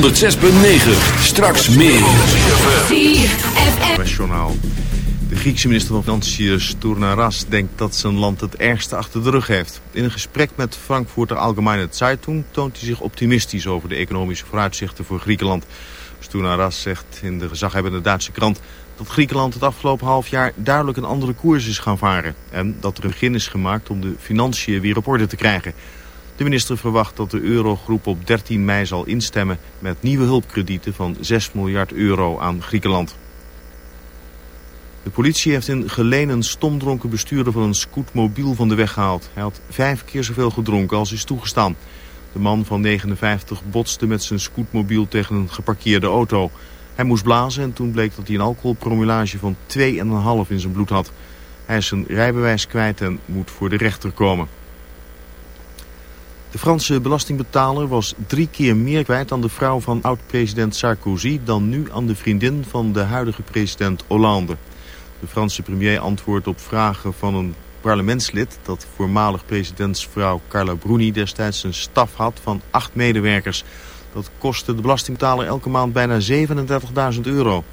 106.9. Straks meer. Nationaal. De Griekse minister van Financiën Stournaras denkt dat zijn land het ergste achter de rug heeft. In een gesprek met Frankfurter Allgemeine Zeitung toont hij zich optimistisch over de economische vooruitzichten voor Griekenland. Stournaras zegt in de gezaghebbende Duitse krant dat Griekenland het afgelopen half jaar duidelijk een andere koers is gaan varen. En dat er een begin is gemaakt om de financiën weer op orde te krijgen. De minister verwacht dat de eurogroep op 13 mei zal instemmen met nieuwe hulpkredieten van 6 miljard euro aan Griekenland. De politie heeft in Geleen een stomdronken bestuurder van een scootmobiel van de weg gehaald. Hij had vijf keer zoveel gedronken als is toegestaan. De man van 59 botste met zijn scootmobiel tegen een geparkeerde auto. Hij moest blazen en toen bleek dat hij een alcoholpromulage van 2,5 in zijn bloed had. Hij is zijn rijbewijs kwijt en moet voor de rechter komen. De Franse belastingbetaler was drie keer meer kwijt aan de vrouw van oud-president Sarkozy... dan nu aan de vriendin van de huidige president Hollande. De Franse premier antwoordt op vragen van een parlementslid... dat voormalig presidentsvrouw Carla Bruni destijds een staf had van acht medewerkers. Dat kostte de belastingbetaler elke maand bijna 37.000 euro.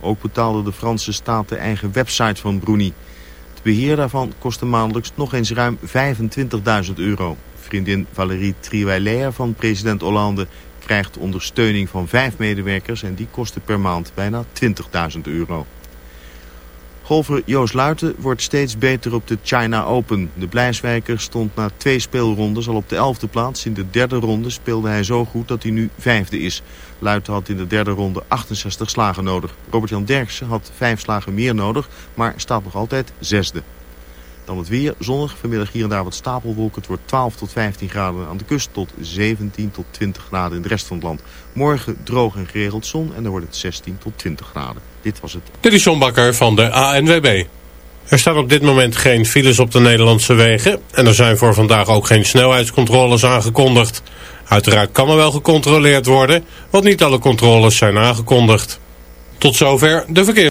Ook betaalde de Franse staat de eigen website van Bruni. Het beheer daarvan kostte maandelijks nog eens ruim 25.000 euro. Vriendin Valérie Triweiler van president Hollande krijgt ondersteuning van vijf medewerkers en die kosten per maand bijna 20.000 euro. Golfer Joost Luiten wordt steeds beter op de China Open. De Blijswijker stond na twee speelrondes al op de elfde plaats. In de derde ronde speelde hij zo goed dat hij nu vijfde is. Luiten had in de derde ronde 68 slagen nodig. Robert-Jan Derksen had vijf slagen meer nodig, maar staat nog altijd zesde. Dan het weer, zonnig, vanmiddag hier en daar wat stapelwolken. Het wordt 12 tot 15 graden aan de kust tot 17 tot 20 graden in de rest van het land. Morgen droog en geregeld zon en dan wordt het 16 tot 20 graden. Dit was het. Dit is John Bakker van de ANWB. Er staan op dit moment geen files op de Nederlandse wegen. En er zijn voor vandaag ook geen snelheidscontroles aangekondigd. Uiteraard kan er wel gecontroleerd worden, want niet alle controles zijn aangekondigd. Tot zover de verkeer.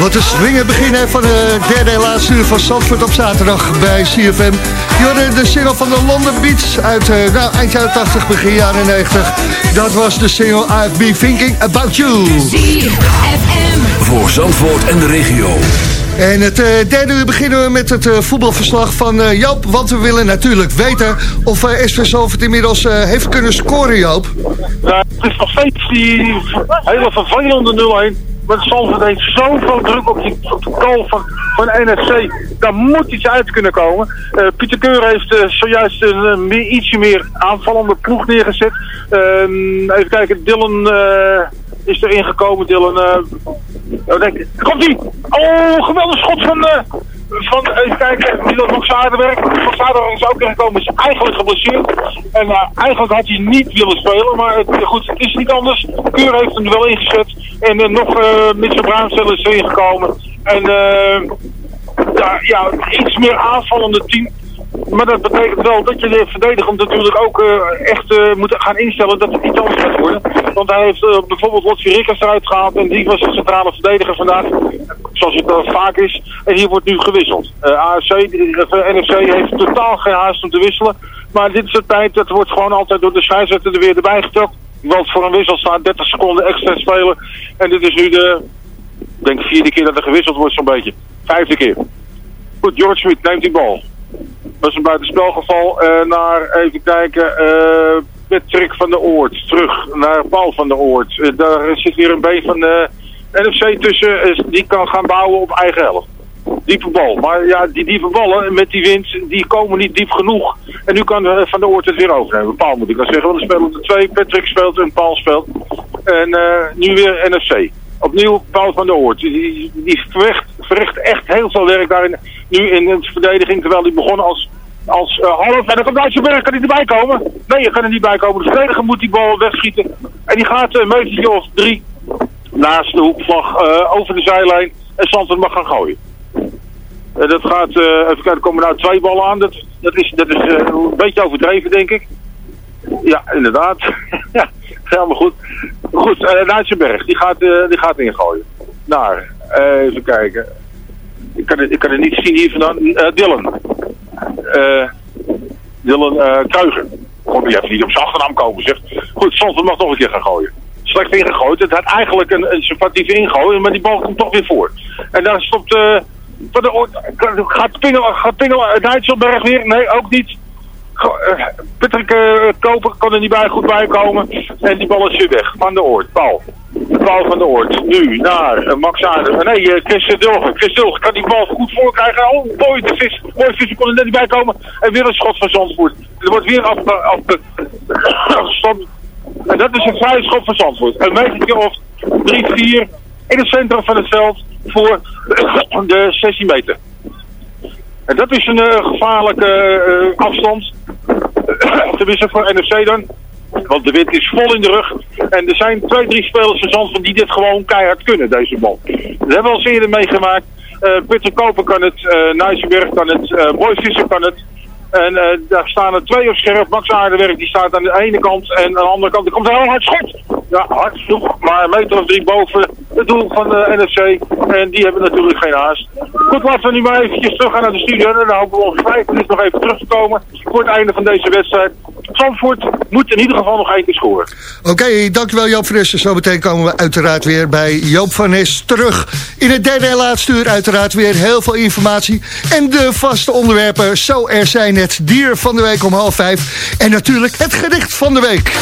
Wat een swingen beginnen van de derde en laatste uur van Zandvoort op zaterdag bij CFM. Jorden, de single van de London Beats uit uh, nou, eind jaren 80, begin jaren 90. Dat was de single I've Been Thinking About You. ZFM. Voor Zandvoort en de regio. En het uh, derde uur beginnen we met het uh, voetbalverslag van uh, Joop. Want we willen natuurlijk weten of uh, SV Zalvoort inmiddels heeft kunnen scoren, Joop. Ja, het is nog steeds die hele vervelende 0-1. Maar Zalvoort heeft zoveel druk op die, op de goal van, van NFC. Daar moet iets uit kunnen komen. Pieter Keur heeft zojuist een meer, ietsje meer aanvallende ploeg neergezet. Ehm, even kijken, Dylan is erin gekomen. Dylan, uh, denk, komt ie! Oh, geweldig schot van, van even kijken, die dat Max Aardenwerk. Max Aardenwerk is ook ingekomen, is eigenlijk geblesseerd. En uh, eigenlijk had hij niet willen spelen, maar het, goed, het is niet anders. Keur heeft hem wel ingezet. En uh, nog uh, Mitchell Braanstel is gekomen. En ja, ja, iets meer aanvallende team. Maar dat betekent wel dat je de verdediger natuurlijk ook uh, echt uh, moet gaan instellen dat het niet anders gaat worden. Want hij heeft uh, bijvoorbeeld Lotsie Rikkers eruit gehaald en die was de centrale verdediger vandaag. Zoals het vaak is. En hier wordt nu gewisseld. AFC, NFC heeft totaal geen haast om te wisselen. Maar dit is de tijd, dat wordt gewoon altijd door de scheidsrechter er weer erbij getrokken. Want voor een wissel staat 30 seconden extra spelen. En dit is nu de, denk vierde keer dat er gewisseld wordt zo'n beetje. Vijfde keer. Goed, George Smit neemt die bal. Is een buitenspelgeval. Uh, naar, even kijken, uh, Patrick van der Oort. Terug naar Paul van der Oort. Uh, daar zit weer een been van de NFC tussen. die kan gaan bouwen op eigen helft. Diepe bal. Maar ja, die diepe ballen met die wind, die komen niet diep genoeg. En nu kan Van der Oort het weer overnemen. Paul moet ik dan zeggen. Want er spelen er twee. Patrick speelt en Paul speelt. En nu weer NFC. Opnieuw Paul van der Oort. Die, die verricht echt heel veel werk daarin. Nu in de verdediging, terwijl hij begon als, als uh, half. En dan komt Dijsselberg, kan hij erbij komen? Nee, je kan er niet bij komen. De verdediger moet die bal wegschieten. En die gaat een metertje of drie naast de hoekvlag uh, over de zijlijn. En Santos mag gaan gooien. Uh, dat gaat, even kijken, er komen nou twee ballen aan. Dat, dat is, dat is een beetje overdreven, denk ik. Ja, inderdaad. ja, helemaal goed. Goed, uh, Dijsselberg, die gaat, die gaat ingooien. Naar, even kijken ik kan, het, ik kan het niet zien hier vandaan. Uh, Dylan. Uh, Dylan uh, Kruiger. Kon hij even niet op zijn achternaam komen, zeg. Goed, soms mag nog een keer gaan gooien. Slecht ingegooid. Het had eigenlijk een, een sympathieke ingooien, maar die bal komt toch weer voor. En daar stopt... Uh, de, gaat Pingel, gaat Pingel Dijsselberg weer? Nee, ook niet. Patrick uh, Koper kan er niet bij goed bij komen. En die bal is weer weg. Van de Oort. Paul. Paul van de Oort. Nu naar uh, Max nee, uh, Chris Dulgen. Chris Dulgen kan die bal goed voor krijgen. Oh, mooi. De vis. Mooi vis. kon er net niet bij komen. En weer een schot van Zandvoort. Er wordt weer afgestopt. En dat is een vrije schot van Zandvoort. Een metertje of 3, 4 in het centrum van het veld voor de 16 meter. En dat is een gevaarlijke afstand. Tenminste voor NFC dan. Want de wind is vol in de rug. En er zijn twee, drie spelers van Zandvoort die dit gewoon keihard kunnen, deze bal. Dat hebben we al eerder meegemaakt. Uh, Peter Koper kan het, uh, kan het, uh, Visser kan het. En uh, daar staan er twee op scherp. Max Aardenwerk die staat aan de ene kant en aan de andere kant. Er komt een heel hard schot. Ja, hard genoeg. Maar een meter of drie boven het doel van de NFC. En die hebben natuurlijk geen haast. Goed, laten we nu maar eventjes terug gaan naar de studio. En dan hopen we over vijf minuten nog even terug te komen. Voor het einde van deze wedstrijd. Zandvoort moet in ieder geval nog één keer scoren. Oké, dankjewel Joop van Nessen. Zometeen komen we uiteraard weer bij Joop van Nes terug. In het derde en laatste uur uiteraard weer heel veel informatie. En de vaste onderwerpen. Zo er zijn het dier van de week om half vijf. En natuurlijk het gedicht van de week.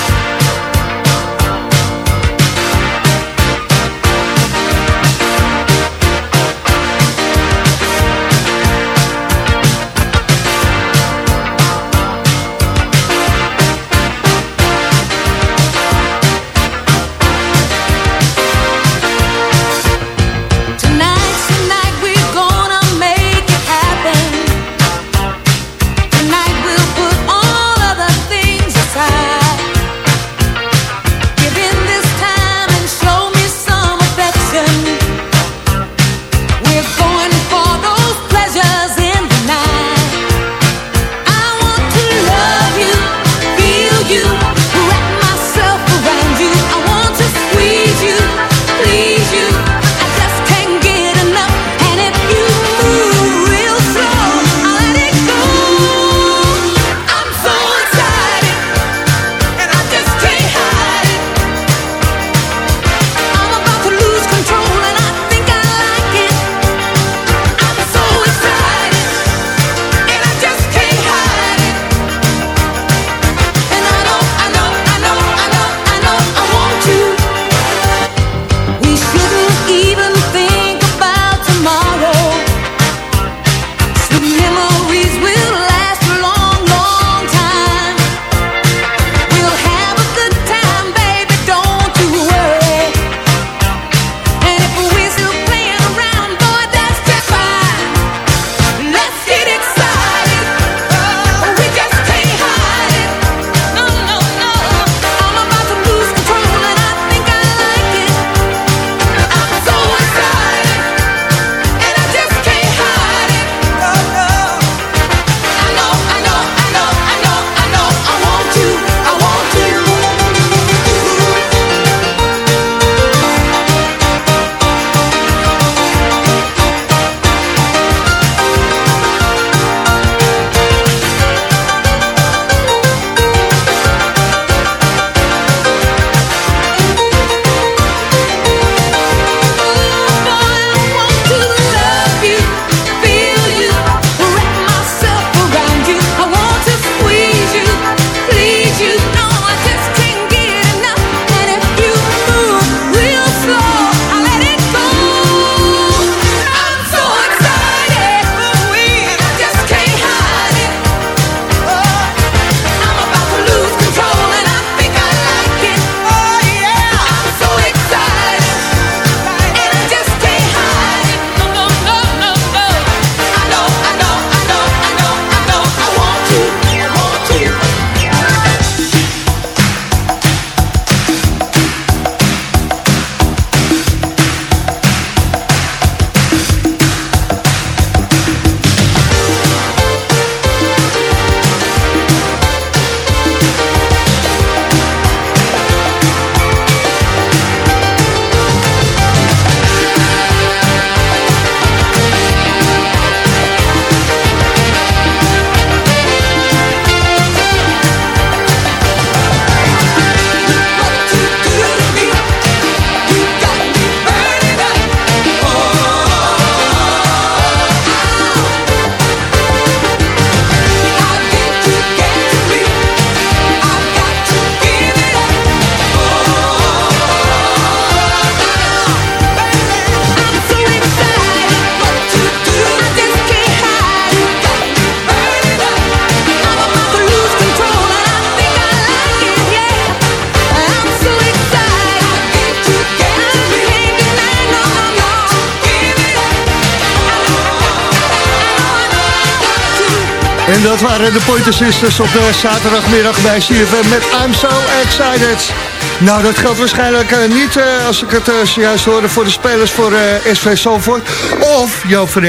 Dat waren de Pointer Sisters op de zaterdagmiddag bij CFM met I'm So Excited. Nou, dat geldt waarschijnlijk eh, niet, eh, als ik het uh, zojuist hoorde, voor de spelers voor SV Zalvoort. Of, Joop van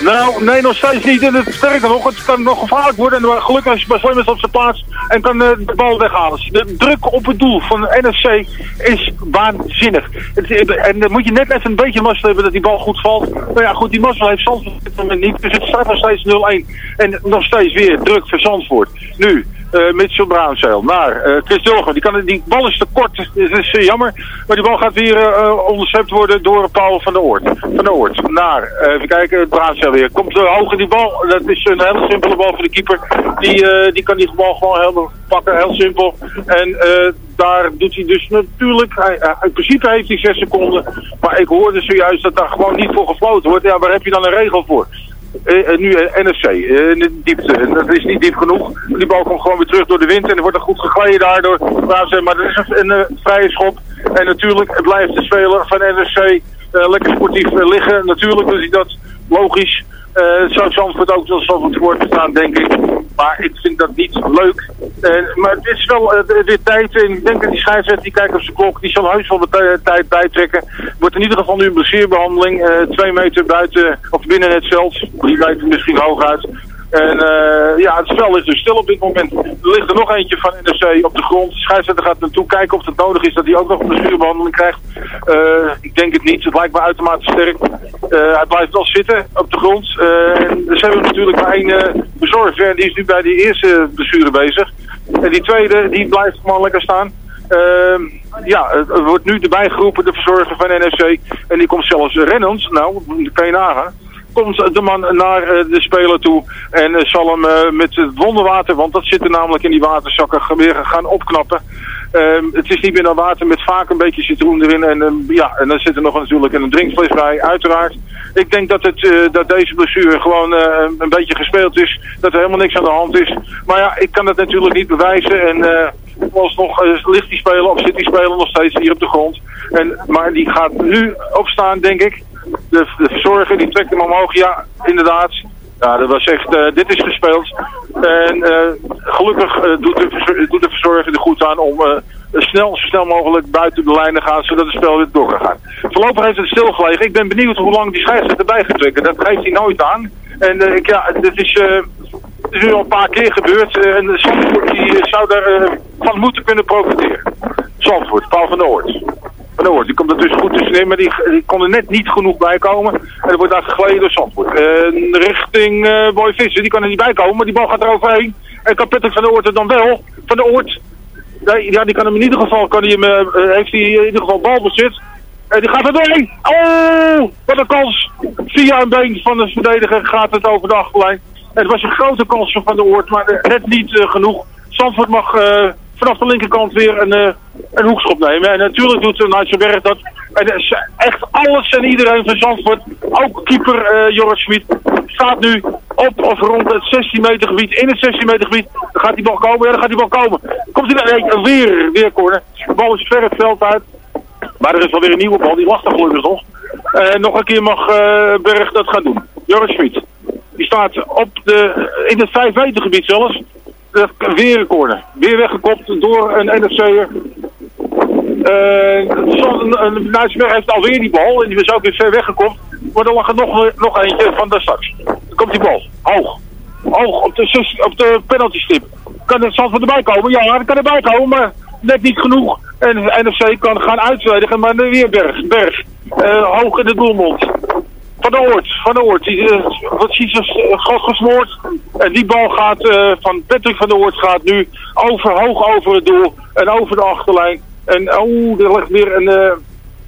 Nou, nee, nog steeds niet. En het sterker nog, het kan nog gevaarlijk worden. En gelukkig is Slim is op zijn plaats en kan eh, de bal weghalen. De druk op het doel van de NFC is waanzinnig. Het, en dan moet je net even een beetje mazzel hebben dat die bal goed valt. Maar ja, goed, die mazzel heeft Zandvoort op dit moment niet. Dus het staat nog steeds 0-1. En nog steeds weer druk voor Zandvoort. Nu, Mitchell Bruinzeel naar uh, Chris Dulger. Die, die bal is te kort, dat is uh, jammer. Maar die bal gaat weer onderschept worden door Paul van der Oort. Van der Oort naar, even kijken, Bruinzeel weer. Komt hoog in die bal. Dat is een hele simpele bal voor de keeper. Die, die kan die bal gewoon helemaal pakken, heel simpel. En daar doet hij dus natuurlijk, hij, in principe heeft hij 6 seconden. Maar ik hoorde zojuist dat daar gewoon niet voor gefloten wordt. Ja, waar heb je dan een regel voor? Uh, nu uh, NSC, in de diepte. Dat is niet diep genoeg. Die bal komt gewoon weer terug door de wind en er wordt er goed gegleden daardoor. Maar dat is een, vrije schop. En natuurlijk, blijft de speler van NSC lekker sportief liggen. Natuurlijk is hij dat logisch. Uh, zou Zandvoort ook wel zo het woord staan, denk ik. Maar ik vind dat niet leuk. Uh, maar het is wel uh, tijd. En ik denk dat die scheidsrechter die kijkt op zijn klok. Die zal heus wel de tijd bijtrekken. Wordt in ieder geval nu een blessurebehandeling. twee meter buiten, of binnen het veld. Drie meter misschien hooguit. En uh, ja, het spel is dus stil op dit moment. Er ligt er nog eentje van NRC op de grond. De scheidsrechter gaat naartoe kijken of het nodig is dat hij ook nog een blessurebehandeling krijgt. Uh, ik denk het niet. Het lijkt me uitermate sterk. Uh, hij blijft wel zitten op de grond. en ze hebben natuurlijk maar één bezorger. En die is nu bij die eerste blessure bezig. En die tweede, die blijft gewoon lekker staan. ja, er wordt nu erbij geroepen, de verzorger van NRC. En die komt zelfs rennend. Nou, kan je nagaan komt de man naar uh, de speler toe en uh, zal hem uh, met het wonderwater, want dat zit er namelijk in die waterzakken, weer gaan opknappen. Ehm, het is niet meer dan water met vaak een beetje citroen erin en, ehm, ja, en dan zit er nog natuurlijk een drinkfles bij, uiteraard. Ik denk dat, het, dat deze blessure gewoon een beetje gespeeld is, dat er helemaal niks aan de hand is. Maar ja, ik kan dat natuurlijk niet bewijzen en nog ligt die speler of zit die speler nog steeds hier op de grond. En, maar die gaat nu opstaan, denk ik de, de verzorger die trekt hem omhoog. Ja, inderdaad. Ja, dat was echt, uh, dit is gespeeld. En uh, gelukkig uh, doet, de, doet de verzorger er goed aan om snel, zo snel mogelijk buiten de lijn te gaan, zodat het spel weer door kan gaan. Voorlopig heeft het stilgelegen. Ik ben benieuwd hoe lang die scheidsrechter erbij gaat trekken. Dat geeft hij nooit aan. En ik, ja, dit is, het is nu al een paar keer gebeurd. en Zandvoort die, zou daar van moeten kunnen profiteren. Zandvoort, Paul van der Van Oort, die komt er dus goed tussenin, maar die, kon er net niet genoeg bij komen. En er wordt daar door Zandvoort. Richting uh, Boy Visser, die kan er niet bij komen, maar die bal gaat er overheen. En kan Patrick van der Oort er dan wel. Van der Oort, ja, die kan hem in ieder geval, kan hij hem, uh, heeft hij in ieder geval balbezit. En die gaat er doorheen. Oh, wat een kans. Via een been van de verdediger gaat het over de achterlijn. Het was een grote kans van de Oort, maar net niet genoeg. Zandvoort mag vanaf de linkerkant weer een, uh, een hoekschop nemen. En natuurlijk doet uh, Nigel dat. En echt alles en iedereen van Zandvoort, ook keeper Joris Schmid, staat nu op of rond het 16 meter gebied. In het 16 meter gebied. Dan gaat die bal komen. Ja, dan gaat die bal komen. Komt hij nee, weer, weer corner. De bal is ver het veld uit. Maar er is alweer een nieuwe bal. Die lag er gelukkig nog. En nog een keer mag Berg dat gaan doen. Joris Schmid. Die staat op de, in het 5 meter gebied zelfs weer een corner. Weer weggekopt door een NFC'er. Uh, Nuitsberg heeft alweer die bal en die is ook weer ver weggekopt. Maar dan lag er nog, nog eentje van daar straks. Dan komt die bal. Hoog. Hoog op de, op de penalty stip. Kan het van erbij komen? Ja, dat kan erbij komen, maar net niet genoeg. En NFC kan gaan uitverdedigen, maar weer Berg. Berg. Uh, hoog in de doelmond. Van de Oort, van de Oort. Die uh, wordt Jesus uh, gesmoord. En die bal gaat uh, van Patrick van de Oort gaat nu over, hoog over het doel. En over de achterlijn. En oh, er ligt weer een,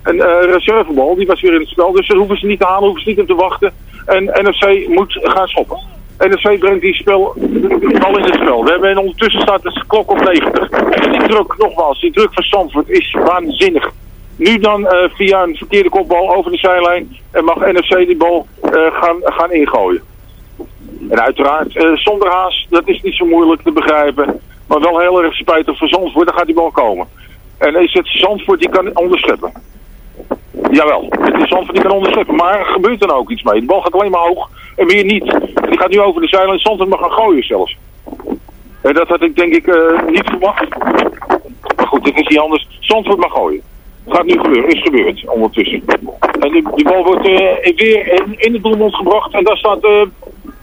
een reservebal. Die was weer in het spel. Dus dat hoeven ze niet te halen, hoeven ze niet op te wachten. En NFC moet gaan schoppen. NFC brengt die spel al in het spel. We hebben ondertussen staat de klok op 90. En die druk, nogmaals, die druk van Zandvoort is waanzinnig. Nu dan uh, via een verkeerde kopbal over de zijlijn en mag NFC die bal uh, gaan, gaan ingooien. En uiteraard zonder haast, dat is niet zo moeilijk te begrijpen. Maar wel heel erg spijtig voor Zandvoort, dan gaat die bal komen. En is het Zandvoort die kan onderscheppen. Jawel, het is Zandvoort die kan onderscheppen. Maar er gebeurt nou ook iets mee. De bal gaat alleen maar hoog en meer niet. Die gaat nu over de en Zandvoort mag gaan gooien zelfs. En dat had ik denk ik eh, niet verwacht. Maar goed, dit is niet anders. Zandvoort mag gooien. Gaat nu gebeuren, is gebeurd ondertussen. En die, die bal wordt eh, weer in, in het doelmond gebracht. En daar staat uh,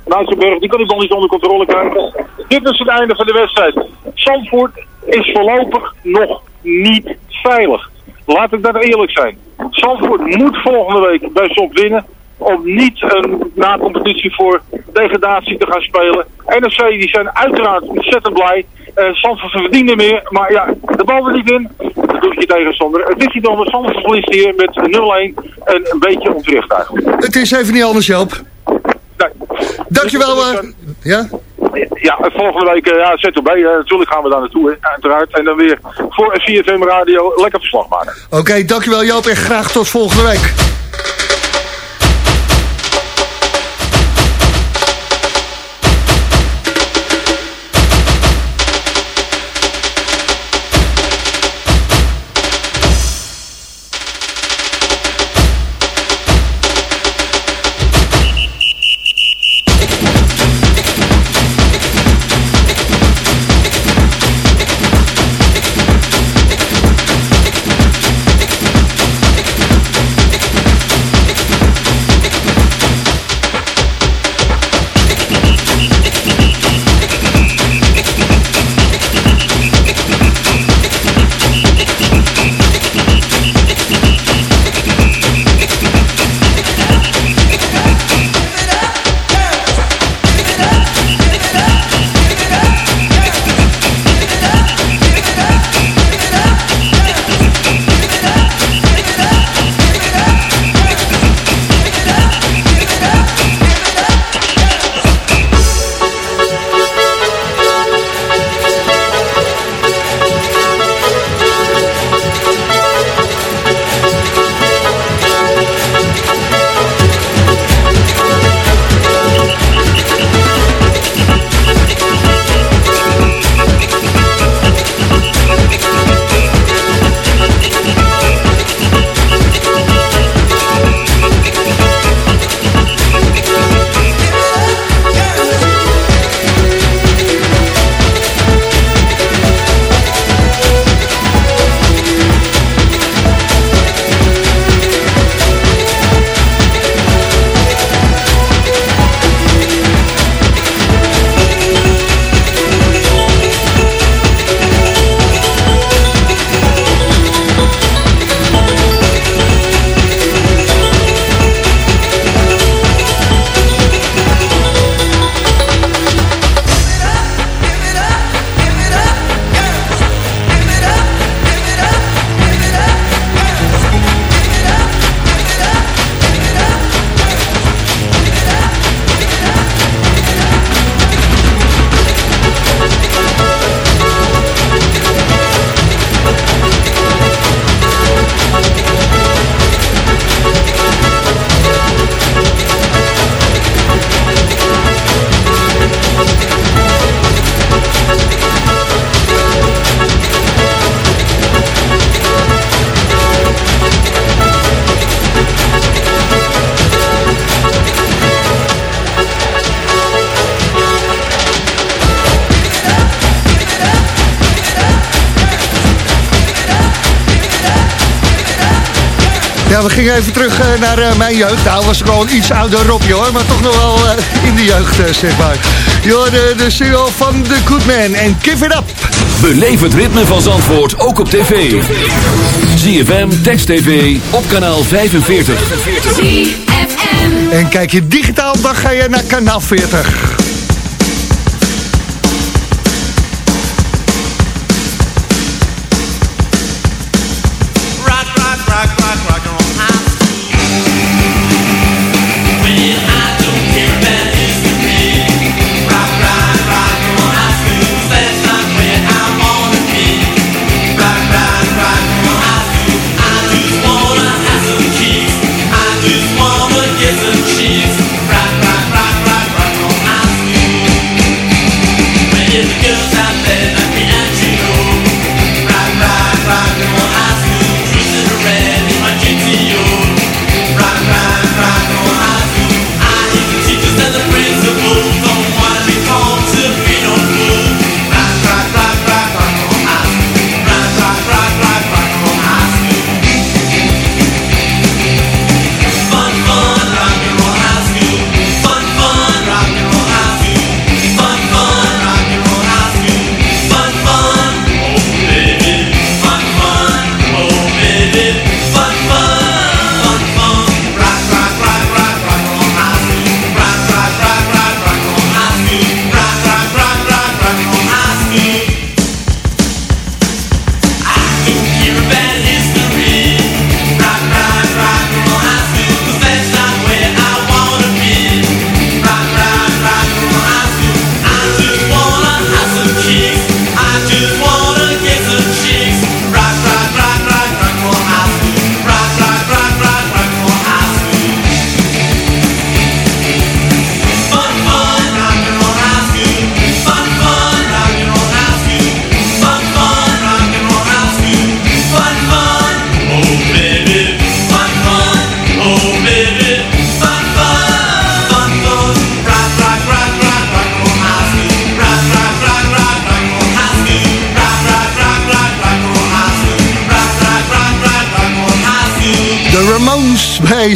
Nijtsenberg, die kan die bal niet onder controle krijgen. Dit is het einde van de wedstrijd. Zandvoort is voorlopig nog niet veilig. Laat ik dat eerlijk zijn. Zandvoort moet volgende week bij Sop winnen. Om niet een na-competitie voor degradatie te gaan spelen. NRC die zijn uiteraard ontzettend blij. Uh, Zandvoort verdienen meer. Maar ja, de bal er niet in. Dat doet je tegenstander. Het is niet anders. Zandvoort verliest hier met 0-1. En een beetje onterecht eigenlijk. Het is even niet anders, Joop. Nee. Dankjewel. Dus, Uh, ja? Ja, volgende week, ja, ZOB, uh, natuurlijk gaan we daar naartoe, hè, uiteraard. En dan weer voor 4FM Radio lekker verslag maken. Oké, okay, dankjewel Joop en graag tot volgende week. Ja, we gingen even terug uh, naar uh, mijn jeugd. Nou was ik al een iets ouder Robbie hoor, maar toch nog wel uh, in de jeugd zeg maar. Je hoorde de single van The Good Man en Give It Up. Beleef het ritme van Zandvoort ook op tv. ZFM, Text TV, op kanaal 45. En kijk je digitaal, dan ga je naar kanaal 40.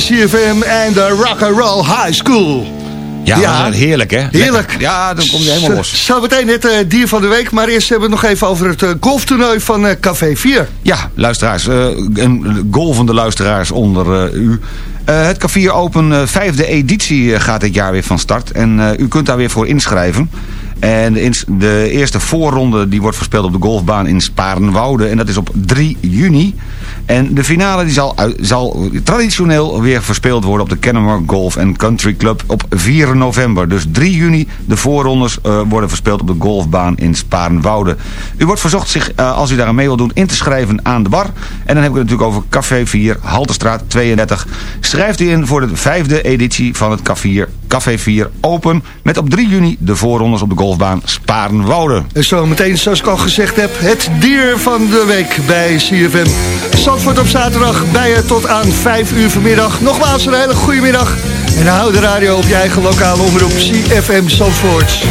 CFM en de Rock and Roll High School. Ja, heerlijk hè? Heerlijk. Ja, dan komt hij helemaal los. Zo meteen het eh, dier van de week, maar eerst hebben we het nog even over het eh, golftoernooi van eh, Café 4. Ja, luisteraars, eh, en golvende luisteraars onder u. Het Café Open vijfde editie gaat dit jaar weer van start. En u kunt daar weer voor inschrijven. En de, de eerste voorronde die wordt verspeeld op de golfbaan in Sparenwoude. En dat is op 3 juni. En de finale die zal, zal traditioneel weer verspeeld worden op de Kennemer Golf Country Club op 4 november. Dus 3 juni de voorrondes eh, worden verspeeld op de golfbaan in Sparenwoude. U wordt verzocht zich, eh, als u daar aan mee wil doen, in te schrijven aan de bar. En dan heb ik het natuurlijk over Café 4, Haltestraat 32. Schrijft u in voor de vijfde editie van het Café, Café 4 Open. Met op 3 juni de voorrondes op de golfbaan Sparenwoude. En zo meteen, zoals ik al gezegd heb, het dier van de week bij CFM. Zandvoort op zaterdag bij je tot aan 5 uur vanmiddag. Nogmaals een hele goede middag. En hou de radio op je eigen lokale omroep CFM Zandvoort.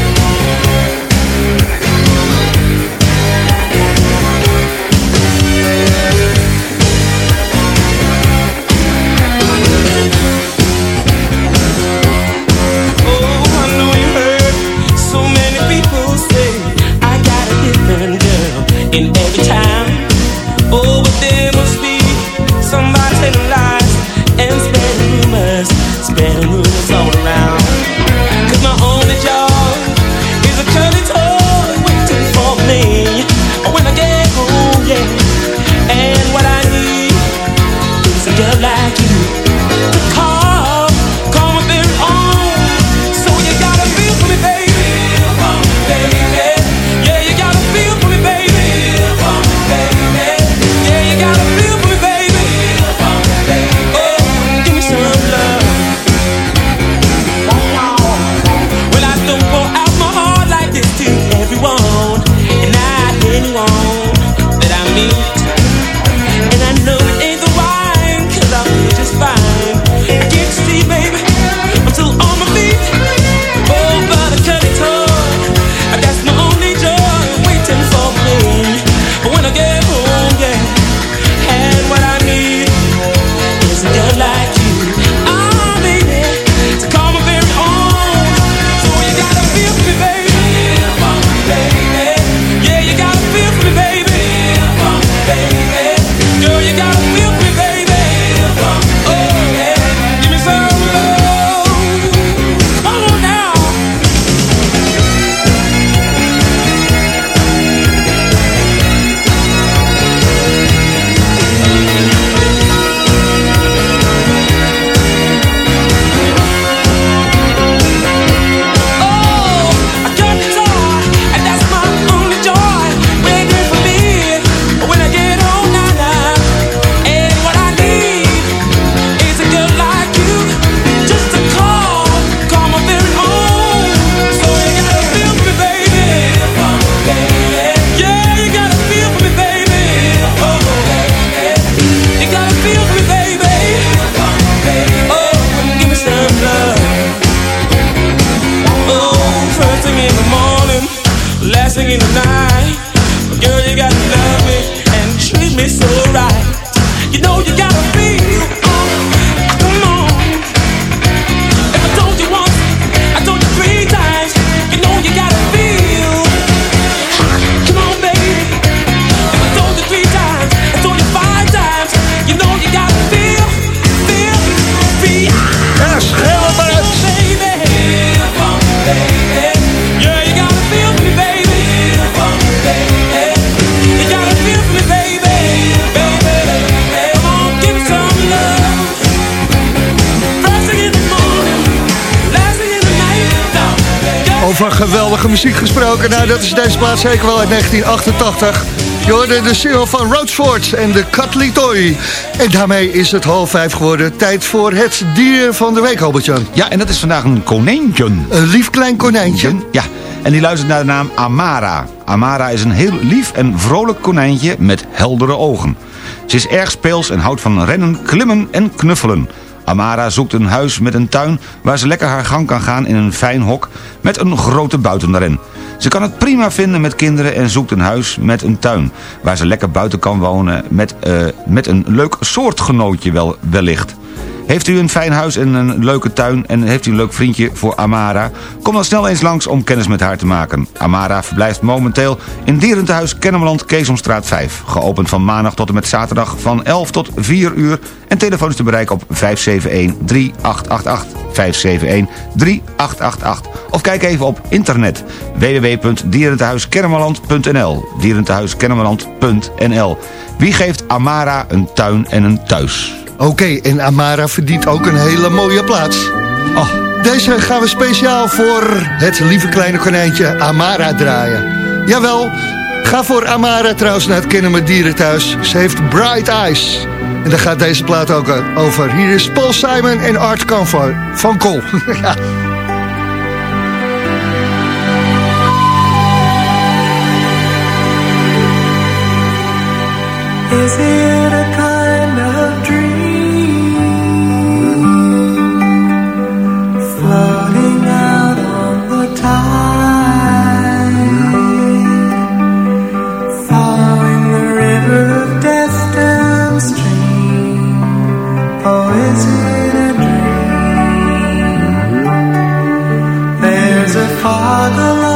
Gesproken. Nou, dat is deze plaats zeker wel uit 1988. Je hoorde de single van Roadsford en de Cutley Toy. En daarmee is het half vijf geworden. Tijd voor het dier van de week, Albert-Jan. Ja, en dat is vandaag een konijntje. Een lief klein konijntje. Ja, en die luistert naar de naam Amara. Amara is een heel lief en vrolijk konijntje met heldere ogen. Ze is erg speels en houdt van rennen, klimmen en knuffelen. Amara zoekt een huis met een tuin waar ze lekker haar gang kan gaan in een fijn hok met een grote buiten daarin. Ze kan het prima vinden met kinderen en zoekt een huis met een tuin... waar ze lekker buiten kan wonen met, eh, met een leuk soortgenootje wel, wellicht. Heeft u een fijn huis en een leuke tuin en heeft u een leuk vriendje voor Amara? Kom dan snel eens langs om kennis met haar te maken. Amara verblijft momenteel in Dierentehuis Kennemerland Keesomstraat 5. Geopend van maandag tot en met zaterdag van 11 tot 4 uur. En telefoon is te bereiken op 571-3888. 571-3888. Of kijk even op internet www.dierentehuiskennemerland.nl Dierentehuiskennemerland.nl Wie geeft Amara een tuin en een thuis? Oké, en Amara verdient ook een hele mooie plaats. Oh. Deze gaan we speciaal voor het lieve kleine konijntje Amara draaien. Jawel, ga voor Amara trouwens naar het Kennemer Dierenthuis. Ze heeft bright eyes. En daar gaat deze plaat ook over. Hier is Paul Simon en Art Comfort van Col. ja. Is it father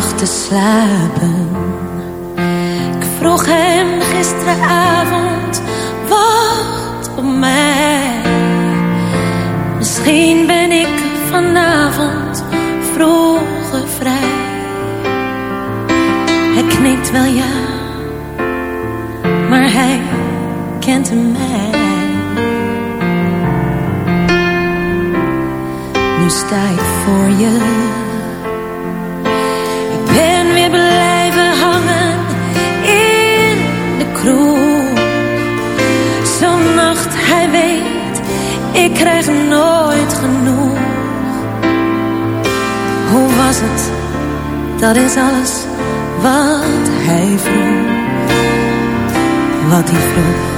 Lag te slapen. Dat is alles wat hij vroeg. Wat hij vroeg.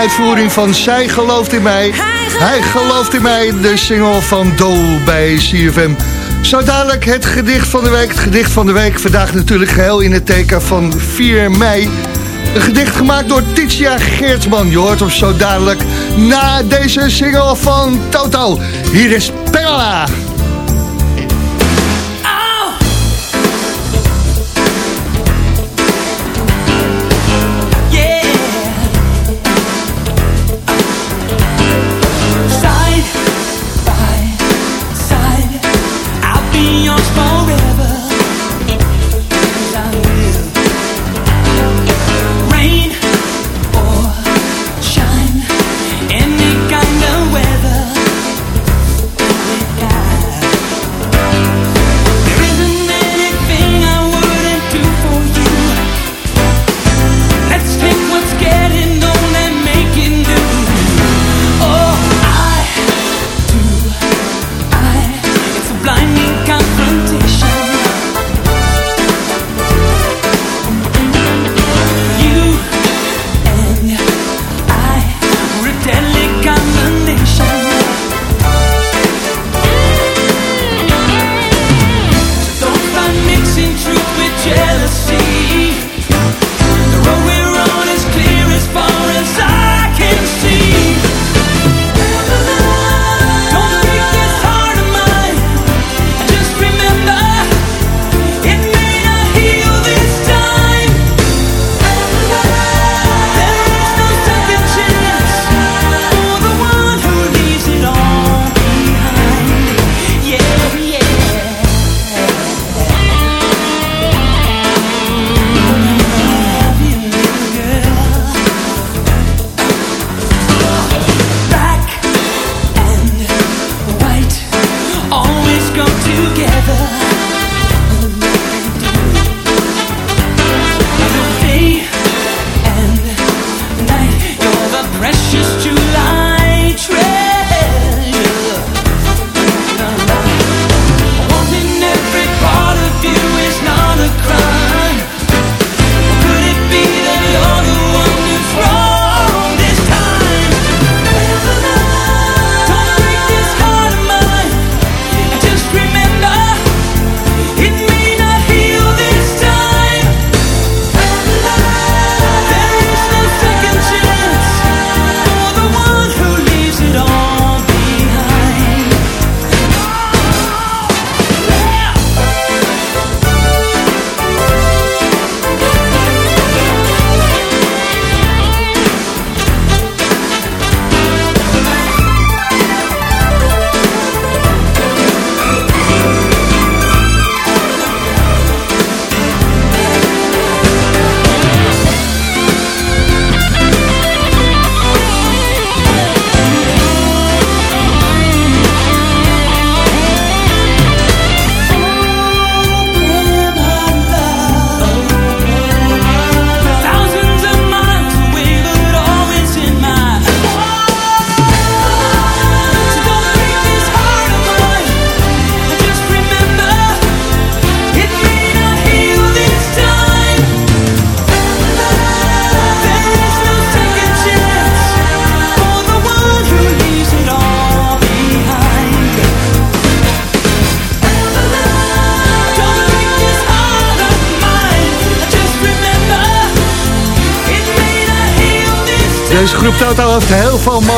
uitvoering van Zij gelooft in mij. Hij gelooft in mij, de single van Dol bij CFM. Zo dadelijk het gedicht van de week. Het gedicht van de week vandaag natuurlijk geheel in het teken van 4 mei. Een gedicht gemaakt door Titia Geertsman. Je hoort hem zo dadelijk na deze single van Toto. Hier is Pella.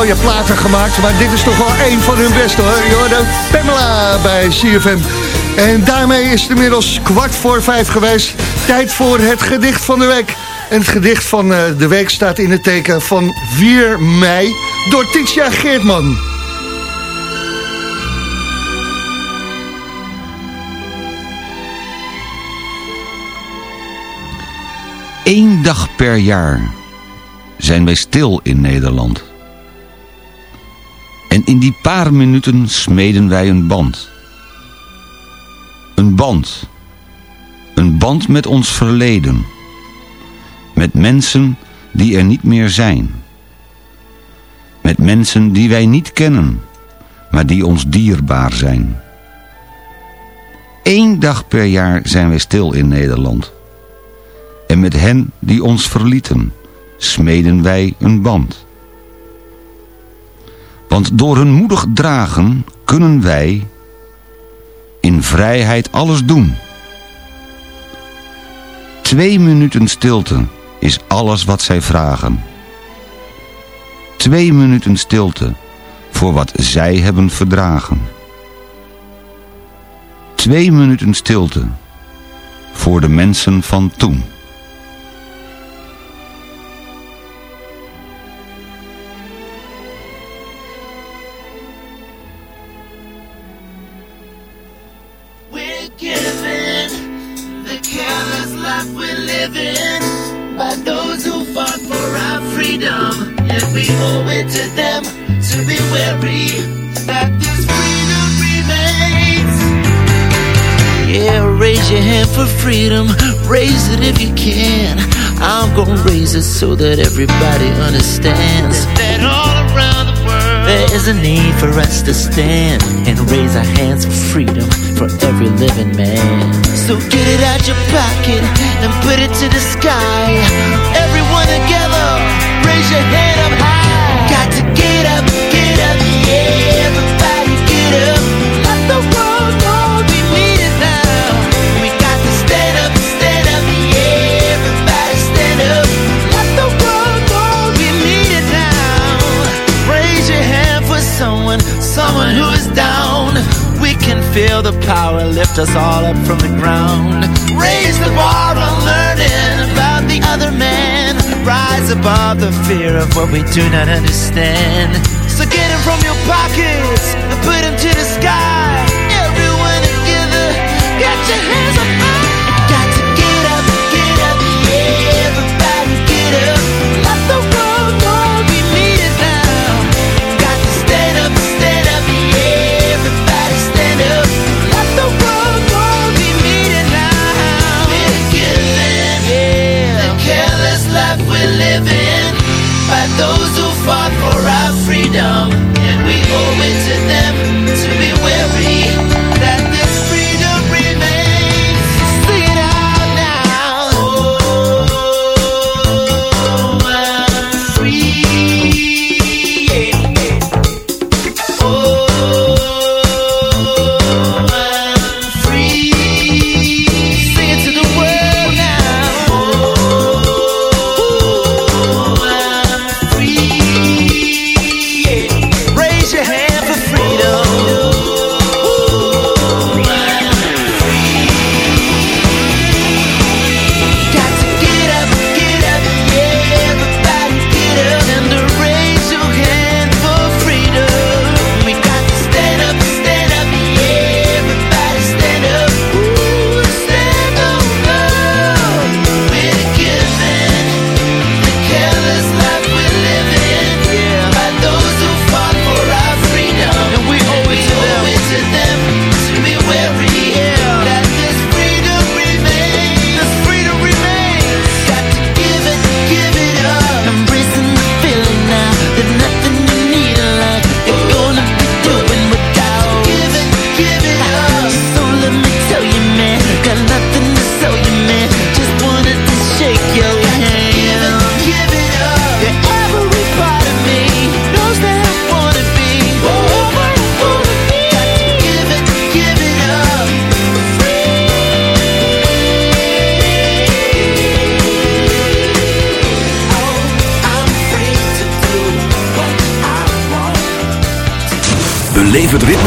Mooie platen gemaakt. Maar dit is toch wel een van hun beste hoor. Je hoorde Pamela bij CFM. En daarmee is het inmiddels kwart voor vijf geweest. Tijd voor het gedicht van de week. En het gedicht van eh, de week staat in het teken van 4 mei door Titia Geertman. Eén dag per jaar zijn wij stil in Nederland. En in die paar minuten smeden wij een band. Een band. Een band met ons verleden. Met mensen die er niet meer zijn. Met mensen die wij niet kennen, maar die ons dierbaar zijn. Eén dag per jaar zijn wij stil in Nederland. En met hen die ons verlieten, smeden wij een band. Want door hun moedig dragen kunnen wij in vrijheid alles doen. Twee minuten stilte is alles wat zij vragen. Twee minuten stilte voor wat zij hebben verdragen. Twee minuten stilte voor de mensen van toen. So that everybody understands that all around the world there is a need for us to stand and raise our hands for freedom for every living man. So get it out your pocket and put it to the sky. Everyone together, raise your hand up high. Got to get up, get up, lift us all up from the ground. Raise the bar on learning about the other man. Rise above the fear of what we do not understand. So get him from your pockets it to them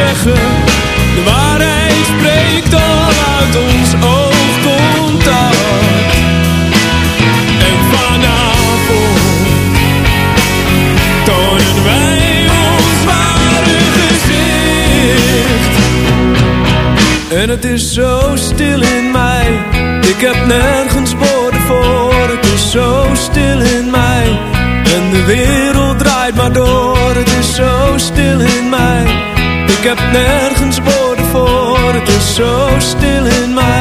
zeggen, de waarheid spreekt al uit ons oogcontact. En vanavond tonen wij ons ware gezicht. En het is zo stil in mij, ik heb nergens woorden voor. Het is zo stil in mij, en de wereld draait maar door. Het is zo stil in mij, ik heb nergens woorden voor. Het is zo stil in mij.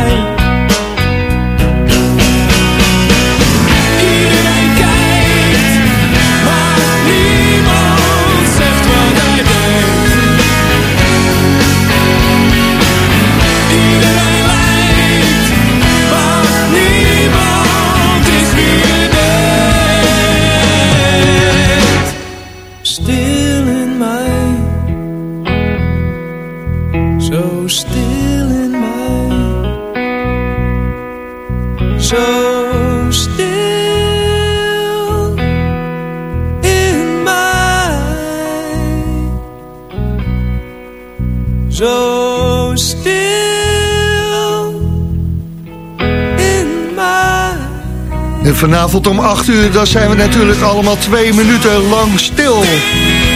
Vanavond om 8 uur, dan zijn we natuurlijk allemaal twee minuten lang stil.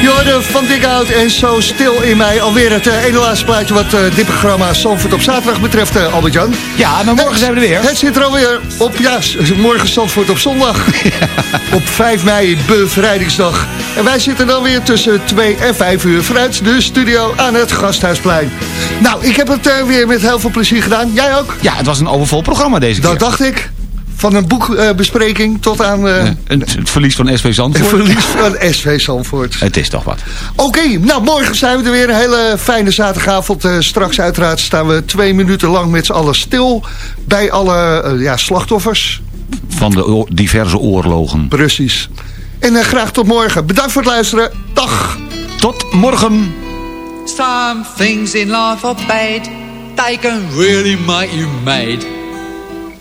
Jorden van Dikhout en zo stil in mij. Alweer het uh, ene laatste plaatje wat eh, dit programma Zandvoort op zaterdag betreft, eh, Albert-Jan. Ja, maar morgen zijn we er weer. Het zit er alweer op, ja, morgen Zandvoort op zondag. op 5 mei, bevrijdingsdag. En wij zitten dan weer tussen 2 en 5 uur vanuit de studio aan het Gasthuisplein. Nou, ik heb het eh, weer met heel veel plezier gedaan. Jij ook? Ja, het was een overvol programma deze keer. Dat dacht ik. Van een boekbespreking tot aan... eh, Een- het verlies van SV Zandvoort. verlies van SV Zandvoort. Het is toch wat. Oké, nou morgen zijn we er weer. Een hele fijne zaterdagavond. Eh, straks uiteraard staan we twee minuten lang met z'n allen stil. Bij alle eh, ja, slachtoffers. Van de diverse oorlogen. Precies. En graag tot morgen. Bedankt voor het luisteren. Dag. Tot morgen. Some things in life are bad. They can really make you mad.